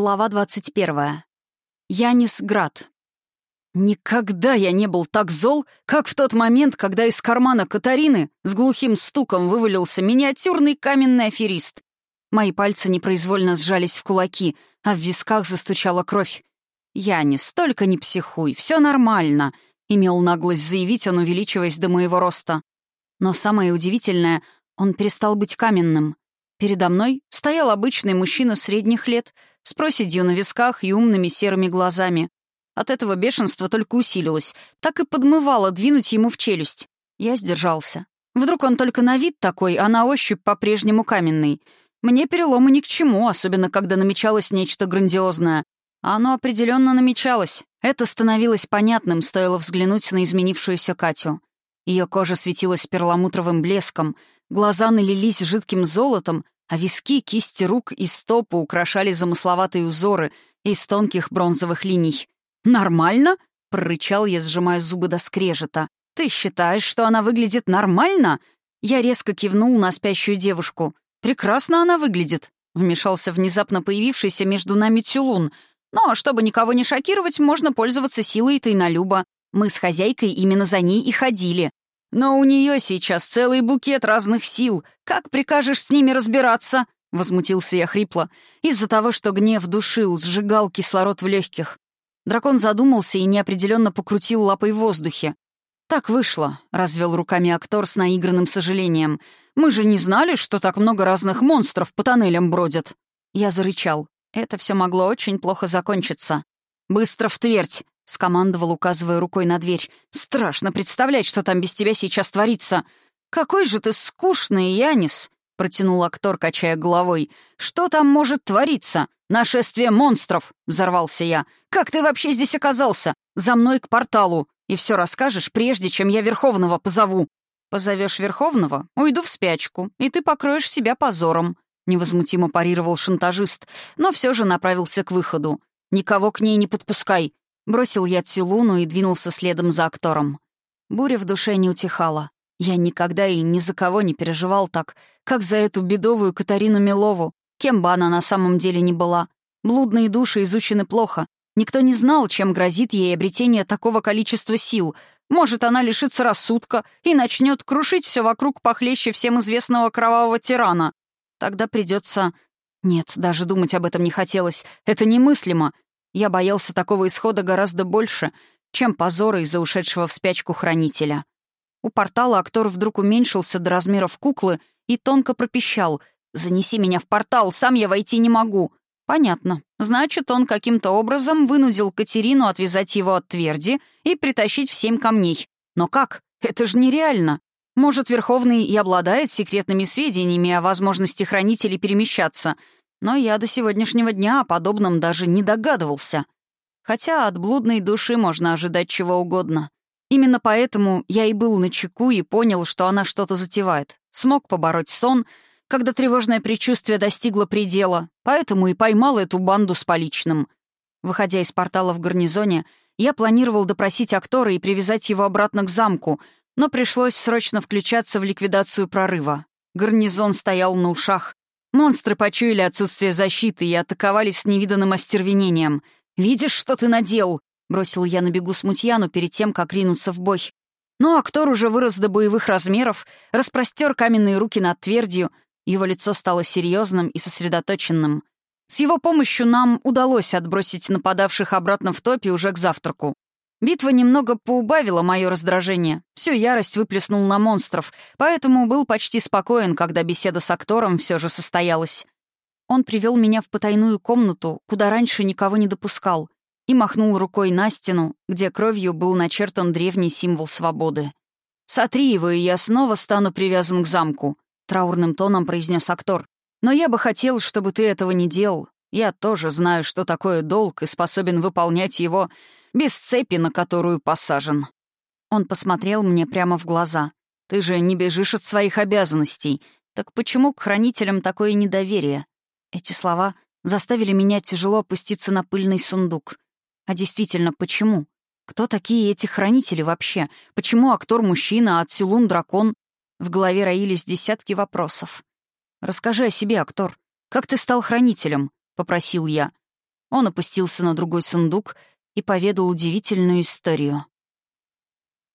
Глава 21. Янис Град. Никогда я не был так зол, как в тот момент, когда из кармана Катарины с глухим стуком вывалился миниатюрный каменный аферист. Мои пальцы непроизвольно сжались в кулаки, а в висках застучала кровь. «Янис, только не психуй, все нормально», — имел наглость заявить он, увеличиваясь до моего роста. Но самое удивительное, он перестал быть каменным. Передо мной стоял обычный мужчина средних лет — с проседью на висках и умными серыми глазами. От этого бешенство только усилилось, так и подмывало двинуть ему в челюсть. Я сдержался. Вдруг он только на вид такой, а на ощупь по-прежнему каменный. Мне переломы ни к чему, особенно когда намечалось нечто грандиозное. А оно определенно намечалось. Это становилось понятным, стоило взглянуть на изменившуюся Катю. Ее кожа светилась перламутровым блеском, глаза налились жидким золотом, а виски, кисти рук и стопы украшали замысловатые узоры из тонких бронзовых линий. «Нормально?» — прорычал я, сжимая зубы до скрежета. «Ты считаешь, что она выглядит нормально?» Я резко кивнул на спящую девушку. «Прекрасно она выглядит», — вмешался внезапно появившийся между нами Тюлун. «Но, чтобы никого не шокировать, можно пользоваться силой Тайнолюба. Мы с хозяйкой именно за ней и ходили. Но у нее сейчас целый букет разных сил. Как прикажешь с ними разбираться?» — возмутился я хрипло. Из-за того, что гнев душил, сжигал кислород в легких. Дракон задумался и неопределенно покрутил лапой в воздухе. «Так вышло», — развел руками актор с наигранным сожалением. «Мы же не знали, что так много разных монстров по тоннелям бродят». Я зарычал. Это все могло очень плохо закончиться. «Быстро в твердь!» — скомандовал, указывая рукой на дверь. «Страшно представлять, что там без тебя сейчас творится. Какой же ты скучный, Янис!» — протянул актор, качая головой. «Что там может твориться? Нашествие монстров!» — взорвался я. «Как ты вообще здесь оказался? За мной к порталу. И все расскажешь, прежде чем я Верховного позову». «Позовешь Верховного? Уйду в спячку, и ты покроешь себя позором», — невозмутимо парировал шантажист, но все же направился к выходу. «Никого к ней не подпускай. Бросил я Цилуну и двинулся следом за актором. Буря в душе не утихала. Я никогда и ни за кого не переживал так, как за эту бедовую Катарину Милову, кем бы она на самом деле ни была. Блудные души изучены плохо. Никто не знал, чем грозит ей обретение такого количества сил. Может, она лишится рассудка и начнет крушить все вокруг похлеще всем известного кровавого тирана. Тогда придется... Нет, даже думать об этом не хотелось. Это немыслимо. Я боялся такого исхода гораздо больше, чем позора из-за ушедшего в спячку хранителя. У портала актор вдруг уменьшился до размеров куклы и тонко пропищал «Занеси меня в портал, сам я войти не могу». Понятно. Значит, он каким-то образом вынудил Катерину отвязать его от тверди и притащить в семь камней. Но как? Это же нереально. Может, Верховный и обладает секретными сведениями о возможности хранителей перемещаться — но я до сегодняшнего дня о подобном даже не догадывался. Хотя от блудной души можно ожидать чего угодно. Именно поэтому я и был на чеку и понял, что она что-то затевает. Смог побороть сон, когда тревожное предчувствие достигло предела, поэтому и поймал эту банду с поличным. Выходя из портала в гарнизоне, я планировал допросить актора и привязать его обратно к замку, но пришлось срочно включаться в ликвидацию прорыва. Гарнизон стоял на ушах, Монстры почуяли отсутствие защиты и атаковали с невиданным остервенением. «Видишь, что ты надел?» — бросил я на бегу смутьяну перед тем, как ринуться в бой. Но актор уже вырос до боевых размеров, распростер каменные руки над твердью, его лицо стало серьезным и сосредоточенным. С его помощью нам удалось отбросить нападавших обратно в топе уже к завтраку. Битва немного поубавила мое раздражение. Всю ярость выплеснул на монстров, поэтому был почти спокоен, когда беседа с актором все же состоялась. Он привел меня в потайную комнату, куда раньше никого не допускал, и махнул рукой на стену, где кровью был начертан древний символ свободы. «Сотри его, и я снова стану привязан к замку», — траурным тоном произнес актор. «Но я бы хотел, чтобы ты этого не делал. Я тоже знаю, что такое долг, и способен выполнять его без цепи, на которую посажен». Он посмотрел мне прямо в глаза. «Ты же не бежишь от своих обязанностей. Так почему к хранителям такое недоверие?» Эти слова заставили меня тяжело опуститься на пыльный сундук. А действительно, почему? Кто такие эти хранители вообще? Почему актор мужчина, а Цюлун дракон? В голове роились десятки вопросов. «Расскажи о себе, актор. Как ты стал хранителем?» — попросил я. Он опустился на другой сундук и поведал удивительную историю.